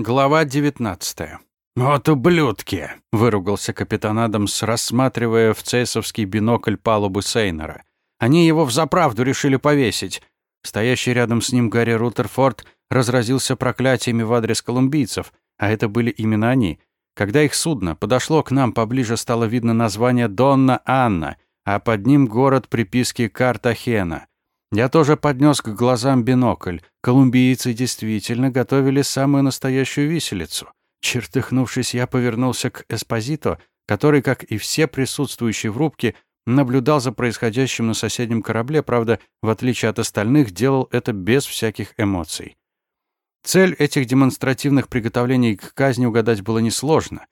Глава 19. «Вот ублюдки!» — выругался капитан Адамс, рассматривая в цейсовский бинокль палубы Сейнера. «Они его взаправду решили повесить!» Стоящий рядом с ним Гарри Рутерфорд разразился проклятиями в адрес колумбийцев, а это были именно они. Когда их судно подошло к нам поближе, стало видно название «Донна Анна», а под ним город приписки Картахена. Я тоже поднес к глазам бинокль. Колумбийцы действительно готовили самую настоящую виселицу. Чертыхнувшись, я повернулся к Эспозито, который, как и все присутствующие в рубке, наблюдал за происходящим на соседнем корабле, правда, в отличие от остальных, делал это без всяких эмоций. Цель этих демонстративных приготовлений к казни угадать было несложно.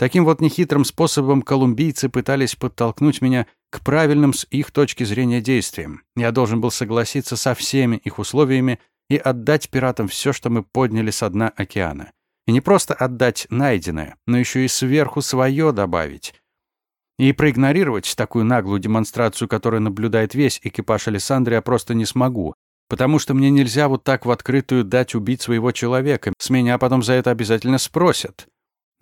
Таким вот нехитрым способом колумбийцы пытались подтолкнуть меня к правильным с их точки зрения действиям. Я должен был согласиться со всеми их условиями и отдать пиратам все, что мы подняли со дна океана. И не просто отдать найденное, но еще и сверху свое добавить. И проигнорировать такую наглую демонстрацию, которую наблюдает весь экипаж Александры, я просто не смогу. Потому что мне нельзя вот так в открытую дать убить своего человека. С меня потом за это обязательно спросят.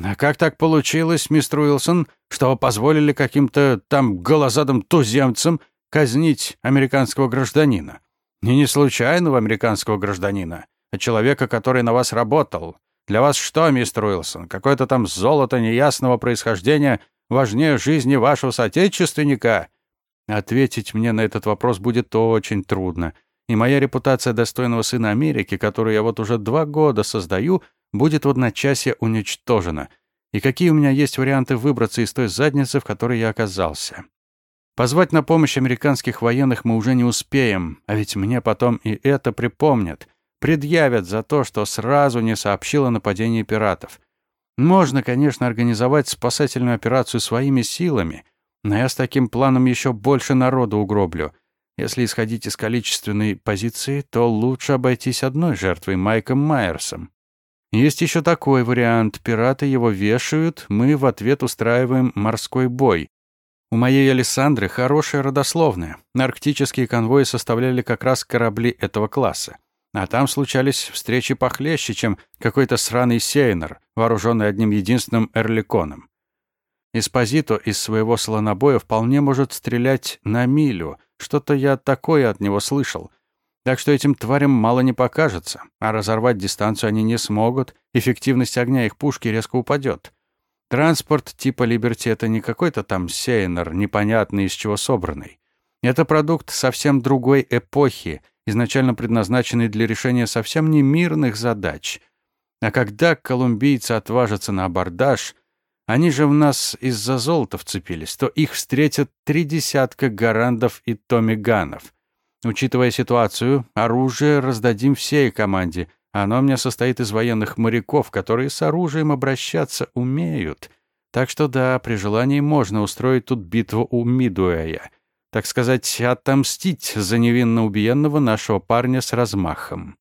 А как так получилось, мистер Уилсон, что вы позволили каким-то там голозадым туземцам казнить американского гражданина? И не случайного американского гражданина, а человека, который на вас работал. Для вас что, мистер Уилсон, какое-то там золото неясного происхождения важнее жизни вашего соотечественника? Ответить мне на этот вопрос будет очень трудно. И моя репутация достойного сына Америки, которую я вот уже два года создаю, будет в одночасье уничтожена. И какие у меня есть варианты выбраться из той задницы, в которой я оказался? Позвать на помощь американских военных мы уже не успеем, а ведь мне потом и это припомнят. Предъявят за то, что сразу не сообщил о нападении пиратов. Можно, конечно, организовать спасательную операцию своими силами, но я с таким планом еще больше народу угроблю. Если исходить из количественной позиции, то лучше обойтись одной жертвой Майком Майерсом. Есть еще такой вариант. Пираты его вешают, мы в ответ устраиваем морской бой. У моей Александры хорошая родословная. Арктические конвои составляли как раз корабли этого класса. А там случались встречи похлеще, чем какой-то сраный сейнер, вооруженный одним единственным эрликоном. Эспозито из своего слонобоя вполне может стрелять на милю. Что-то я такое от него слышал. Так что этим тварям мало не покажется, а разорвать дистанцию они не смогут, эффективность огня их пушки резко упадет. Транспорт типа «Либерти» — это не какой-то там сейнер, непонятный из чего собранный. Это продукт совсем другой эпохи, изначально предназначенный для решения совсем не мирных задач. А когда колумбийцы отважатся на абордаж, они же в нас из-за золота вцепились, то их встретят три десятка гарандов и томиганов — Учитывая ситуацию, оружие раздадим всей команде. Оно у меня состоит из военных моряков, которые с оружием обращаться умеют. Так что да, при желании можно устроить тут битву у Мидуэя. Так сказать, отомстить за невинно убиенного нашего парня с размахом.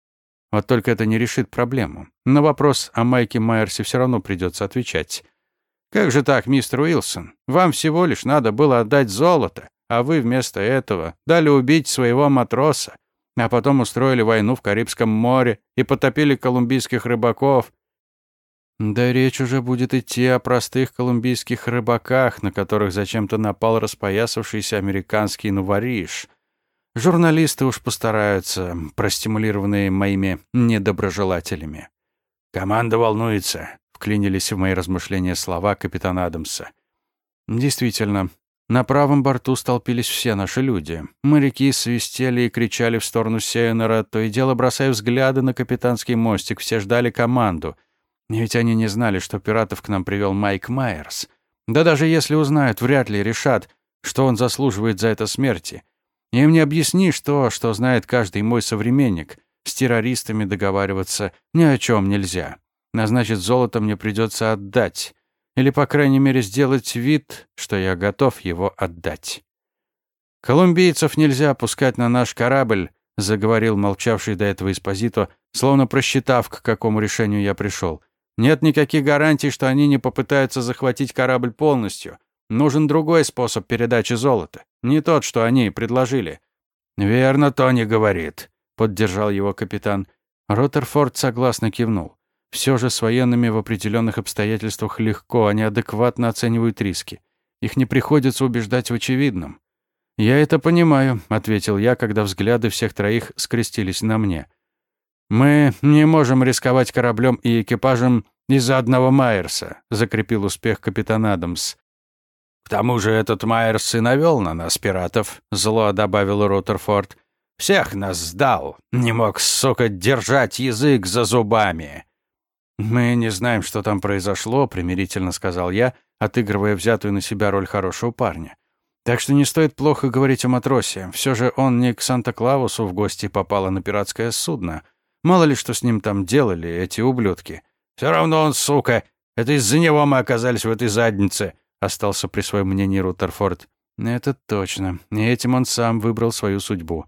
Вот только это не решит проблему. На вопрос о Майке Майерсе все равно придется отвечать. «Как же так, мистер Уилсон? Вам всего лишь надо было отдать золото а вы вместо этого дали убить своего матроса, а потом устроили войну в Карибском море и потопили колумбийских рыбаков. Да речь уже будет идти о простых колумбийских рыбаках, на которых зачем-то напал распоясавшийся американский новориш. Журналисты уж постараются, простимулированные моими недоброжелателями. «Команда волнуется», — вклинились в мои размышления слова капитана Адамса. Действительно, на правом борту столпились все наши люди. Моряки свистели и кричали в сторону Сейнера, то и дело бросая взгляды на капитанский мостик, все ждали команду. Ведь они не знали, что пиратов к нам привел Майк Майерс. Да даже если узнают, вряд ли решат, что он заслуживает за это смерти. Им не объяснишь то, что знает каждый мой современник. С террористами договариваться ни о чем нельзя. А значит, золото мне придется отдать. Или, по крайней мере, сделать вид, что я готов его отдать. «Колумбийцев нельзя пускать на наш корабль», — заговорил молчавший до этого Эспозито, словно просчитав, к какому решению я пришел. «Нет никаких гарантий, что они не попытаются захватить корабль полностью. Нужен другой способ передачи золота, не тот, что они предложили». «Верно, Тони говорит», — поддержал его капитан. Роттерфорд согласно кивнул. Все же с военными в определенных обстоятельствах легко, они адекватно оценивают риски. Их не приходится убеждать в очевидном. «Я это понимаю», — ответил я, когда взгляды всех троих скрестились на мне. «Мы не можем рисковать кораблем и экипажем из-за одного Майерса», — закрепил успех капитан Адамс. «К тому же этот Майерс и навел на нас пиратов», — зло добавил Руттерфорд. «Всех нас сдал. Не мог, сука, держать язык за зубами». «Мы не знаем, что там произошло», — примирительно сказал я, отыгрывая взятую на себя роль хорошего парня. «Так что не стоит плохо говорить о матросе. Все же он не к Санта-Клаусу в гости попал, а на пиратское судно. Мало ли, что с ним там делали эти ублюдки». «Все равно он, сука! Это из-за него мы оказались в этой заднице!» — остался при своем мнении Руттерфорд. «Это точно. И этим он сам выбрал свою судьбу.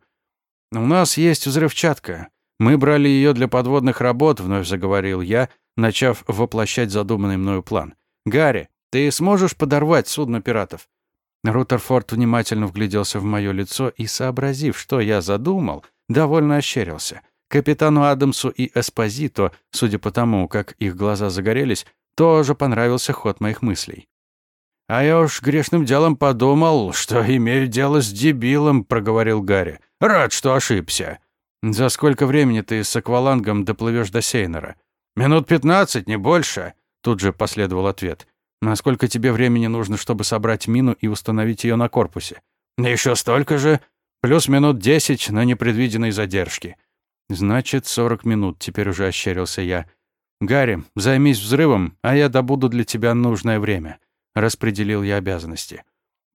У нас есть взрывчатка. Мы брали ее для подводных работ», — вновь заговорил я, начав воплощать задуманный мною план. «Гарри, ты сможешь подорвать судно пиратов?» Руттерфорд внимательно вгляделся в мое лицо и, сообразив, что я задумал, довольно ощерился. Капитану Адамсу и Эспозито, судя по тому, как их глаза загорелись, тоже понравился ход моих мыслей. «А я уж грешным делом подумал, что имею дело с дебилом», — проговорил Гарри. «Рад, что ошибся». «За сколько времени ты с аквалангом доплывешь до Сейнера?» «Минут пятнадцать, не больше», — тут же последовал ответ. «Насколько тебе времени нужно, чтобы собрать мину и установить ее на корпусе?» «Еще столько же. Плюс минут десять на непредвиденной задержке». «Значит, сорок минут», — теперь уже ощерился я. «Гарри, займись взрывом, а я добуду для тебя нужное время». Распределил я обязанности.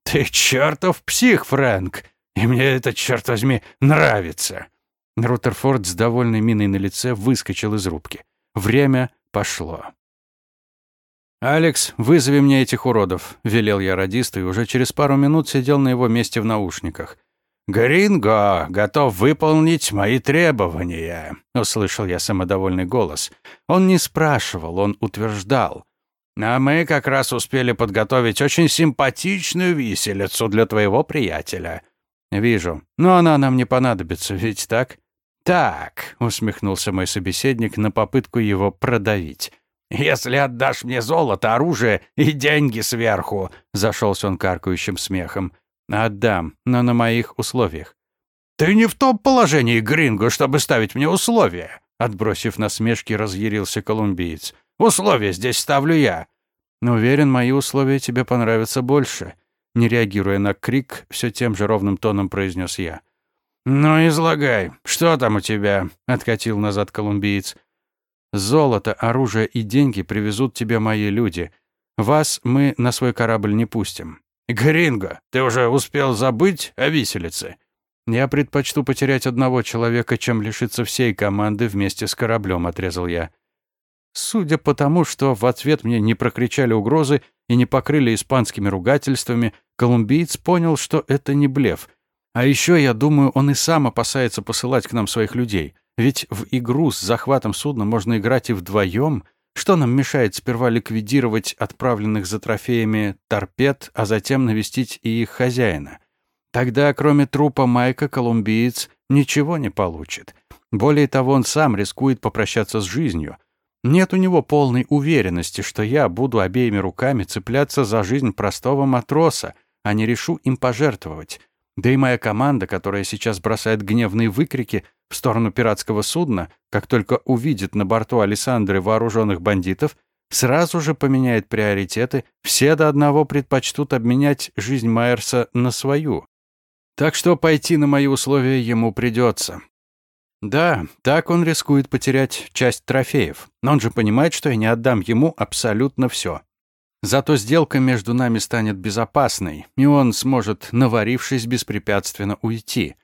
«Ты чертов псих, Фрэнк! И мне это, черт возьми, нравится!» Руттерфорд с довольной миной на лице выскочил из рубки. Время пошло. «Алекс, вызови мне этих уродов», — велел я радисту, и уже через пару минут сидел на его месте в наушниках. «Гринго готов выполнить мои требования», — услышал я самодовольный голос. Он не спрашивал, он утверждал. А мы как раз успели подготовить очень симпатичную виселицу для твоего приятеля. Вижу. Но она нам не понадобится, ведь так? Так, усмехнулся мой собеседник на попытку его продавить. Если отдашь мне золото, оружие и деньги сверху, зашелся он каркающим смехом. Отдам, но на моих условиях. Ты не в том положении, Гринго, чтобы ставить мне условия, отбросив насмешки, разъярился колумбиец. Условия здесь ставлю я». «Уверен, мои условия тебе понравятся больше», — не реагируя на крик, все тем же ровным тоном произнес я. «Ну, излагай. Что там у тебя?» — откатил назад колумбиец. «Золото, оружие и деньги привезут тебе мои люди. Вас мы на свой корабль не пустим». «Гринго, ты уже успел забыть о виселице?» «Я предпочту потерять одного человека, чем лишиться всей команды вместе с кораблем», — отрезал я. Судя по тому, что в ответ мне не прокричали угрозы и не покрыли испанскими ругательствами, колумбиец понял, что это не блеф. А еще, я думаю, он и сам опасается посылать к нам своих людей. Ведь в игру с захватом судна можно играть и вдвоем. Что нам мешает сперва ликвидировать отправленных за трофеями торпед, а затем навестить и их хозяина? Тогда, кроме трупа Майка, колумбиец ничего не получит. Более того, он сам рискует попрощаться с жизнью. Нет у него полной уверенности, что я буду обеими руками цепляться за жизнь простого матроса, а не решу им пожертвовать. Да и моя команда, которая сейчас бросает гневные выкрики в сторону пиратского судна, как только увидит на борту Александры вооруженных бандитов, сразу же поменяет приоритеты, все до одного предпочтут обменять жизнь Майерса на свою. Так что пойти на мои условия ему придется. Да, так он рискует потерять часть трофеев, но он же понимает, что я не отдам ему абсолютно все. Зато сделка между нами станет безопасной, и он сможет, наварившись, беспрепятственно уйти.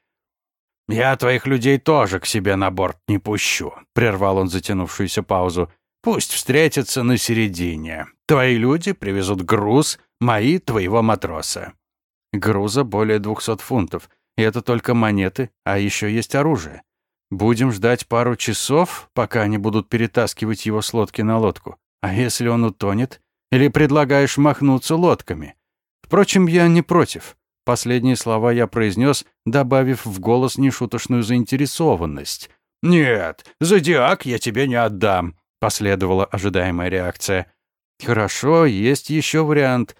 «Я твоих людей тоже к себе на борт не пущу», — прервал он затянувшуюся паузу. «Пусть встретятся на середине. Твои люди привезут груз, мои — твоего матроса». Груза более двухсот фунтов, и это только монеты, а еще есть оружие. Будем ждать пару часов, пока они будут перетаскивать его с лодки на лодку. А если он утонет? Или предлагаешь махнуться лодками? Впрочем, я не против. Последние слова я произнес, добавив в голос нешуточную заинтересованность. «Нет, зодиак я тебе не отдам. последовала ожидаемая реакция. Хорошо, есть еще вариант.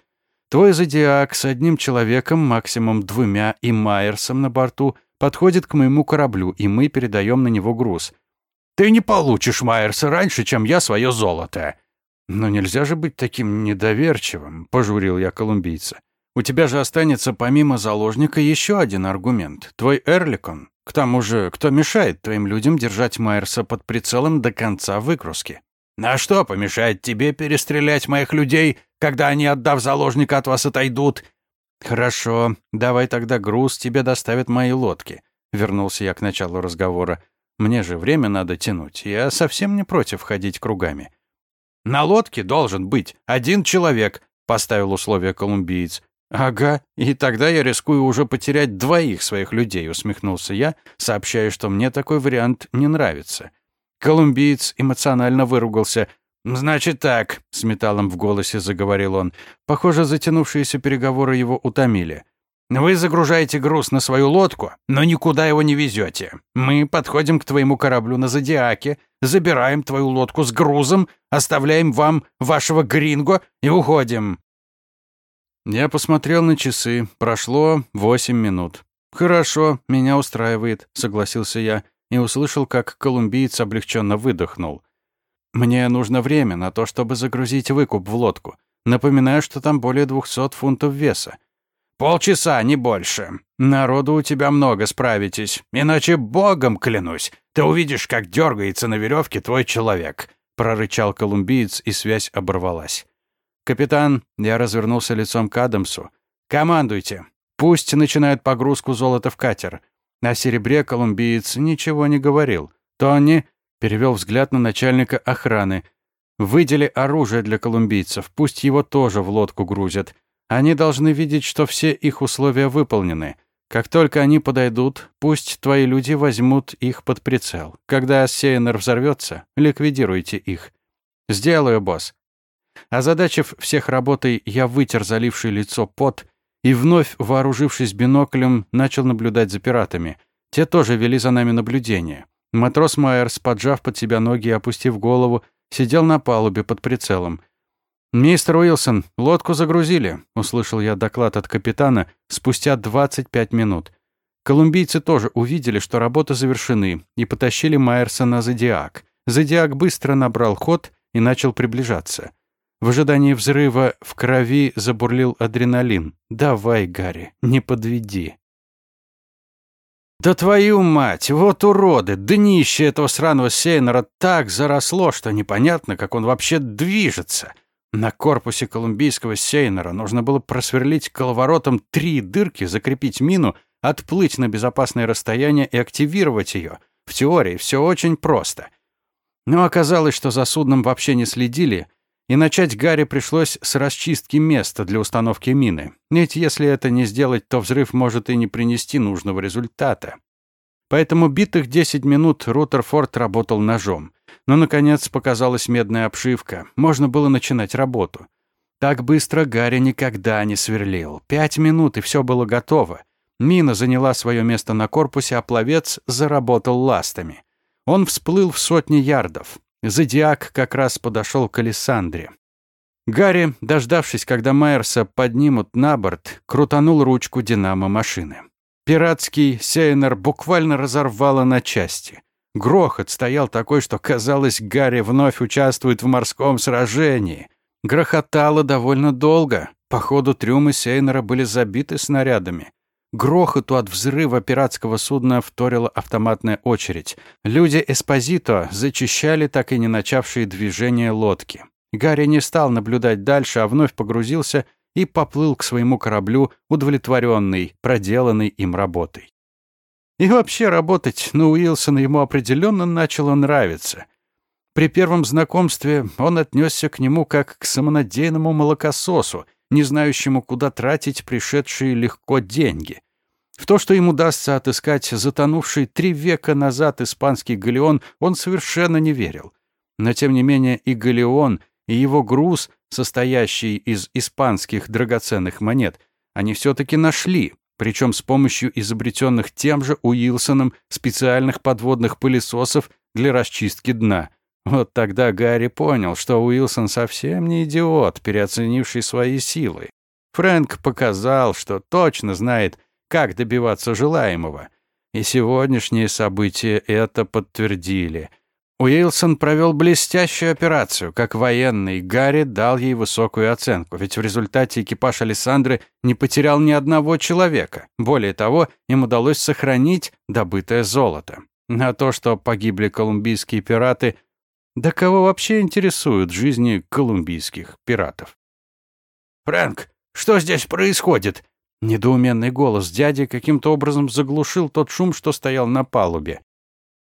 Твой зодиак с одним человеком, максимум двумя, и Майерсом на борту подходит к моему кораблю, и мы передаем на него груз. Ты не получишь Майерса раньше, чем я свое золото. Но нельзя же быть таким недоверчивым, пожурил я колумбийца. У тебя же останется помимо заложника еще один аргумент. Твой Эрликон. К тому же, кто мешает твоим людям держать Майерса под прицелом до конца выгрузки? На что помешает тебе перестрелять моих людей, когда они, отдав заложника, от вас отойдут? Хорошо, давай тогда груз тебе доставят мои лодки. Вернулся я к началу разговора. Мне же время надо тянуть. Я совсем не против ходить кругами. На лодке должен быть один человек, поставил условие колумбиец. «Ага, и тогда я рискую уже потерять двоих своих людей», — усмехнулся я, сообщая, что мне такой вариант не нравится. Колумбиец эмоционально выругался. «Значит так», — с металлом в голосе заговорил он. Похоже, затянувшиеся переговоры его утомили. «Вы загружаете груз на свою лодку, но никуда его не везете. Мы подходим к твоему кораблю на Зодиаке, забираем твою лодку с грузом, оставляем вам вашего гринго и уходим. Я посмотрел на часы. Прошло восемь минут. «Хорошо, меня устраивает», — согласился я и услышал, как колумбиец облегченно выдохнул. «Мне нужно время на то, чтобы загрузить выкуп в лодку. Напоминаю, что там более двухсот фунтов веса. «Полчаса, не больше. Народу у тебя много, справитесь. Иначе богом клянусь, ты увидишь, как дергается на веревке твой человек», — прорычал колумбиец, и связь оборвалась. «Капитан», — я развернулся лицом к Адамсу, — «командуйте. Пусть начинают погрузку золота в катер». О серебре колумбиец ничего не говорил. Тони перевел взгляд на начальника охраны. «Выдели оружие для колумбийцев, пусть его тоже в лодку грузят. Они должны видеть, что все их условия выполнены. Как только они подойдут, пусть твои люди возьмут их под прицел. Когда Сейнер взорвется, ликвидируйте их». «Сделаю, босс». Озадачив всех работой, я вытер заливший лицо пот и, вновь вооружившись биноклем, начал наблюдать за пиратами. Те тоже вели за нами наблюдение. Матрос Майерс, поджав под себя ноги и опустив голову, сидел на палубе под прицелом. «Мистер Уилсон, лодку загрузили», — услышал я доклад от капитана спустя 25 минут. Колумбийцы тоже увидели, что работы завершены, и потащили Майерса на Зодиак. Зодиак быстро набрал ход и начал приближаться. В ожидании взрыва в крови забурлил адреналин. «Давай, Гарри, не подведи». «Да твою мать, вот уроды! Днище этого сраного Сейнера так заросло, что непонятно, как он вообще движется!» На корпусе колумбийского Сейнера нужно было просверлить коловоротом три дырки, закрепить мину, отплыть на безопасное расстояние и активировать ее. В теории все очень просто. Но оказалось, что за судном вообще не следили — и начать Гарри пришлось с расчистки места для установки мины. Ведь если это не сделать, то взрыв может и не принести нужного результата. Поэтому битых 10 минут Рутерфорд работал ножом. Но, наконец, показалась медная обшивка. Можно было начинать работу. Так быстро Гарри никогда не сверлил. Пять минут, и все было готово. Мина заняла свое место на корпусе, а пловец заработал ластами. Он всплыл в сотни ярдов. Зодиак как раз подошел к Александре. Гарри, дождавшись, когда Майерса поднимут на борт, крутанул ручку динамо машины. Пиратский Сейнер буквально разорвало на части. Грохот стоял такой, что казалось, Гарри вновь участвует в морском сражении. Грохотало довольно долго. Походу, трюмы Сейнера были забиты снарядами. Грохоту от взрыва пиратского судна вторила автоматная очередь. Люди Эспозито зачищали так и не начавшие движение лодки. Гарри не стал наблюдать дальше, а вновь погрузился и поплыл к своему кораблю, удовлетворенный, проделанной им работой. И вообще работать на Уилсона ему определенно начало нравиться. При первом знакомстве он отнесся к нему как к самонадеянному молокососу, не знающему, куда тратить пришедшие легко деньги. В то, что ему удастся отыскать затонувший три века назад испанский галеон, он совершенно не верил. Но, тем не менее, и галеон, и его груз, состоящий из испанских драгоценных монет, они все-таки нашли, причем с помощью изобретенных тем же Уилсоном специальных подводных пылесосов для расчистки дна. Вот тогда Гарри понял, что Уилсон совсем не идиот, переоценивший свои силы. Фрэнк показал, что точно знает, как добиваться желаемого. И сегодняшние события это подтвердили. Уилсон провел блестящую операцию. Как военный, Гарри дал ей высокую оценку, ведь в результате экипаж Александры не потерял ни одного человека. Более того, им удалось сохранить добытое золото. На то, что погибли колумбийские пираты, да кого вообще интересуют жизни колумбийских пиратов? «Фрэнк, что здесь происходит?» Недоуменный голос дяди каким-то образом заглушил тот шум, что стоял на палубе.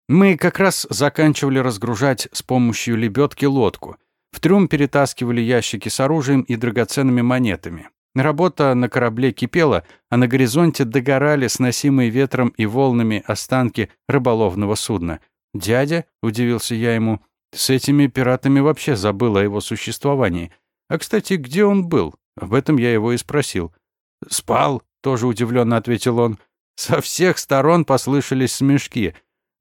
Мы как раз заканчивали разгружать с помощью лебедки лодку. В трюм перетаскивали ящики с оружием и драгоценными монетами. Работа на корабле кипела, а на горизонте догорали сносимые ветром и волнами останки рыболовного судна. «Дядя?» — удивился я ему. «С этими пиратами вообще забыл о его существовании. А, кстати, где он был?» Об этом я его и спросил. «Спал», — тоже удивленно ответил он. Со всех сторон послышались смешки.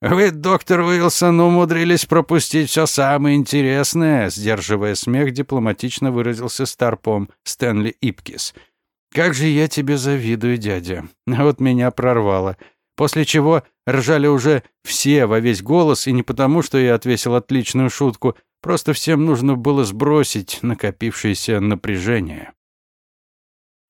«Вы, доктор Уилсон, умудрились пропустить все самое интересное», сдерживая смех, дипломатично выразился старпом Стэнли Ипкис. «Как же я тебе завидую, дядя. Вот меня прорвало. После чего ржали уже все во весь голос, и не потому, что я отвесил отличную шутку, просто всем нужно было сбросить накопившееся напряжение».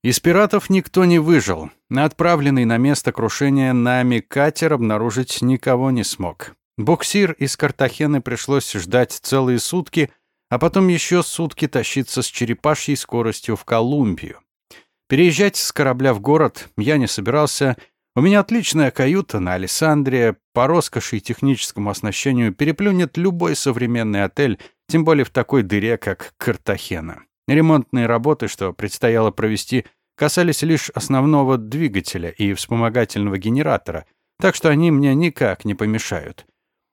Из пиратов никто не выжил. Отправленный на место крушения нами катер обнаружить никого не смог. Буксир из Картахены пришлось ждать целые сутки, а потом еще сутки тащиться с черепашьей скоростью в Колумбию. Переезжать с корабля в город я не собирался. У меня отличная каюта на Александре, по роскоши и техническому оснащению переплюнет любой современный отель, тем более в такой дыре, как Картахена. Ремонтные работы, что предстояло провести, касались лишь основного двигателя и вспомогательного генератора, так что они мне никак не помешают.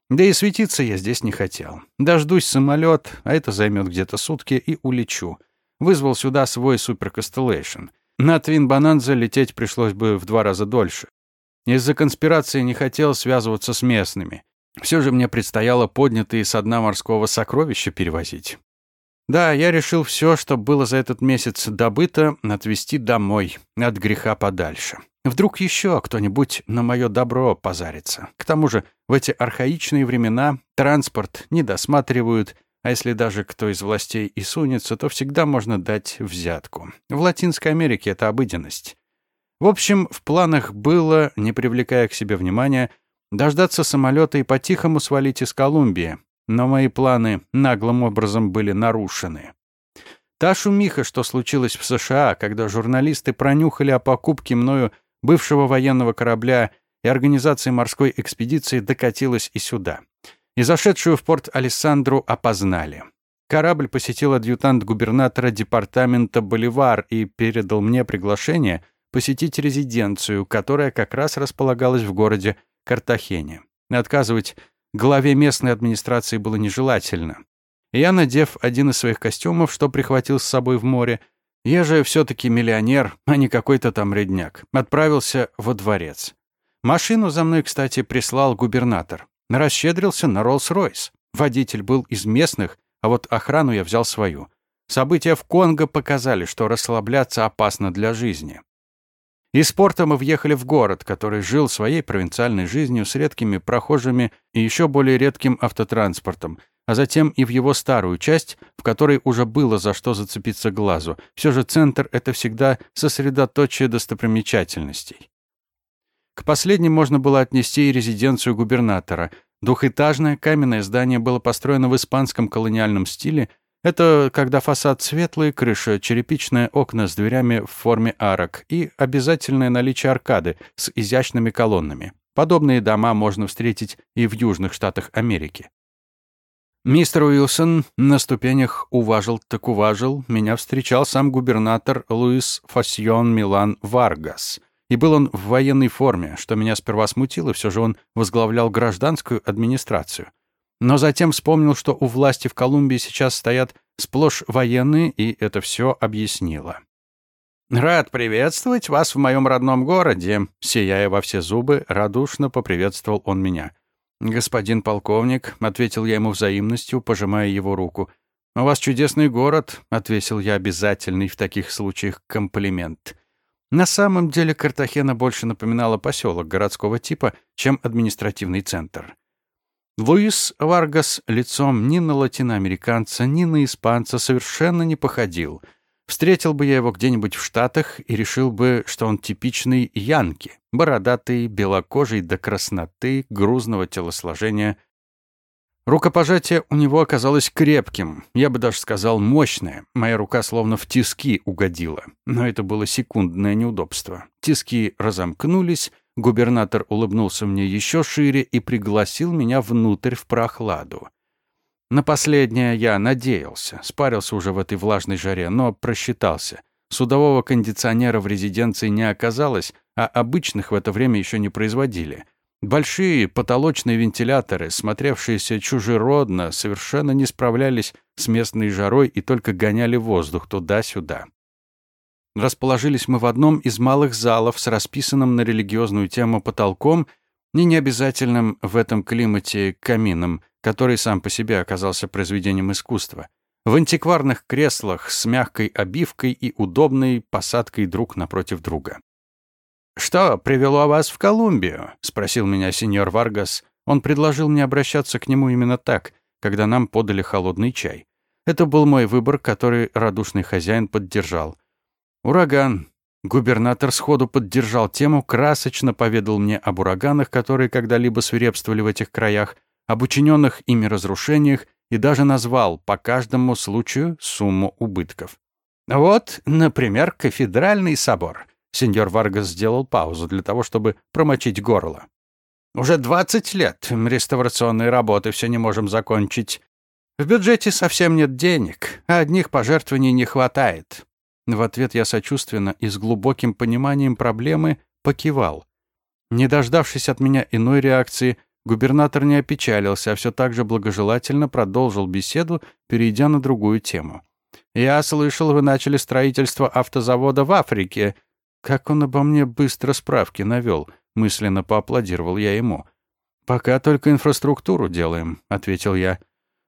Да и светиться я здесь не хотел. Дождусь самолет, а это займет где-то сутки, и улечу. Вызвал сюда свой Super Constellation. На Твин Бананзе лететь пришлось бы в два раза дольше. Из-за конспирации не хотел связываться с местными. Все же мне предстояло поднятые со дна морского сокровища перевозить. Да, я решил все, что было за этот месяц добыто, отвезти домой, от греха подальше. Вдруг еще кто-нибудь на мое добро позарится. К тому же, в эти архаичные времена транспорт не досматривают, а если даже кто из властей и сунется, то всегда можно дать взятку. В Латинской Америке это обыденность. В общем, в планах было, не привлекая к себе внимания, дождаться самолета и по-тихому свалить из Колумбии, но мои планы наглым образом были нарушены. Та шумиха, что случилось в США, когда журналисты пронюхали о покупке мною бывшего военного корабля и организации морской экспедиции, докатилась и сюда. И зашедшую в порт Алессандру опознали. Корабль посетил адъютант губернатора департамента Боливар и передал мне приглашение посетить резиденцию, которая как раз располагалась в городе Картахене. Отказывать главе местной администрации было нежелательно. Я, надев один из своих костюмов, что прихватил с собой в море, я же все-таки миллионер, а не какой-то там редняк, отправился во дворец. Машину за мной, кстати, прислал губернатор. Расщедрился на Роллс-Ройс. Водитель был из местных, а вот охрану я взял свою. События в Конго показали, что расслабляться опасно для жизни. Из порта мы въехали в город, который жил своей провинциальной жизнью с редкими прохожими и еще более редким автотранспортом, а затем и в его старую часть, в которой уже было за что зацепиться глазу. Все же центр — это всегда сосредоточие достопримечательностей. К последним можно было отнести и резиденцию губернатора. Двухэтажное каменное здание было построено в испанском колониальном стиле это когда фасад светлый, крыша черепичные окна с дверями в форме арок и обязательное наличие аркады с изящными колоннами. Подобные дома можно встретить и в южных штатах Америки. Мистер Уилсон на ступенях уважил так уважил, меня встречал сам губернатор Луис Фасьон Милан Варгас. И был он в военной форме, что меня сперва смутило, все же он возглавлял гражданскую администрацию. Но затем вспомнил, что у власти в Колумбии сейчас стоят сплошь военные, и это все объяснило. «Рад приветствовать вас в моем родном городе», — сияя во все зубы, радушно поприветствовал он меня. «Господин полковник», — ответил я ему взаимностью, пожимая его руку. «У вас чудесный город», — ответил я обязательный в таких случаях комплимент. На самом деле Картахена больше напоминала поселок городского типа, чем административный центр. Луис Варгас лицом ни на латиноамериканца, ни на испанца совершенно не походил. Встретил бы я его где-нибудь в Штатах и решил бы, что он типичный янки, бородатый, белокожий до красноты, грузного телосложения – Рукопожатие у него оказалось крепким, я бы даже сказал мощное. Моя рука словно в тиски угодила. Но это было секундное неудобство. Тиски разомкнулись, губернатор улыбнулся мне еще шире и пригласил меня внутрь в прохладу. На последнее я надеялся, спарился уже в этой влажной жаре, но просчитался. Судового кондиционера в резиденции не оказалось, а обычных в это время еще не производили — Большие потолочные вентиляторы, смотревшиеся чужеродно, совершенно не справлялись с местной жарой и только гоняли воздух туда-сюда. Расположились мы в одном из малых залов с расписанным на религиозную тему потолком и необязательным в этом климате камином, который сам по себе оказался произведением искусства. В антикварных креслах с мягкой обивкой и удобной посадкой друг напротив друга. «Что привело вас в Колумбию?» — спросил меня сеньор Варгас. Он предложил мне обращаться к нему именно так, когда нам подали холодный чай. Это был мой выбор, который радушный хозяин поддержал. «Ураган». Губернатор сходу поддержал тему, красочно поведал мне об ураганах, которые когда-либо свирепствовали в этих краях, об учиненных ими разрушениях и даже назвал по каждому случаю сумму убытков. «Вот, например, кафедральный собор. Сеньор Варгас сделал паузу для того, чтобы промочить горло. «Уже двадцать лет реставрационные работы все не можем закончить. В бюджете совсем нет денег, а одних пожертвований не хватает». В ответ я сочувственно и с глубоким пониманием проблемы покивал. Не дождавшись от меня иной реакции, губернатор не опечалился, а все так же благожелательно продолжил беседу, перейдя на другую тему. «Я слышал, вы начали строительство автозавода в Африке. Как он обо мне быстро справки навел, мысленно поаплодировал я ему. «Пока только инфраструктуру делаем», — ответил я.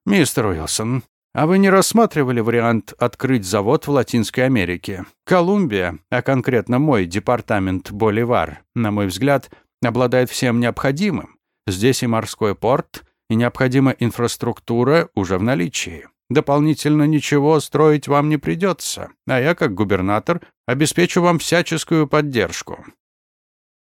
«Мистер Уилсон, а вы не рассматривали вариант открыть завод в Латинской Америке? Колумбия, а конкретно мой департамент Боливар, на мой взгляд, обладает всем необходимым. Здесь и морской порт, и необходимая инфраструктура уже в наличии. Дополнительно ничего строить вам не придется, а я, как губернатор, обеспечу вам всяческую поддержку».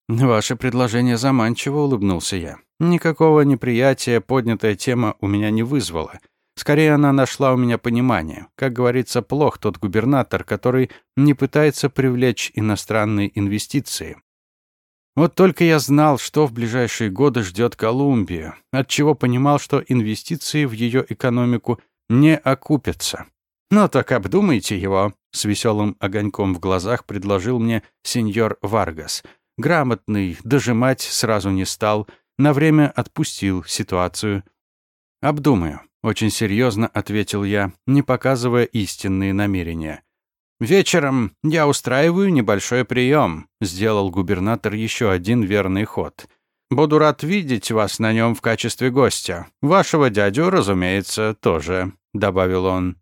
«Ваше предложение заманчиво», — улыбнулся я. «Никакого неприятия поднятая тема у меня не вызвала. Скорее, она нашла у меня понимание. Как говорится, плох тот губернатор, который не пытается привлечь иностранные инвестиции. Вот только я знал, что в ближайшие годы ждет Колумбию, отчего понимал, что инвестиции в ее экономику не окупятся. «Ну так обдумайте его», — с веселым огоньком в глазах предложил мне сеньор Варгас. Грамотный, дожимать сразу не стал, на время отпустил ситуацию. «Обдумаю», — очень серьезно ответил я, не показывая истинные намерения. «Вечером я устраиваю небольшой прием», — сделал губернатор еще один верный ход. «Буду рад видеть вас на нем в качестве гостя. Вашего дядю, разумеется, тоже», — добавил он.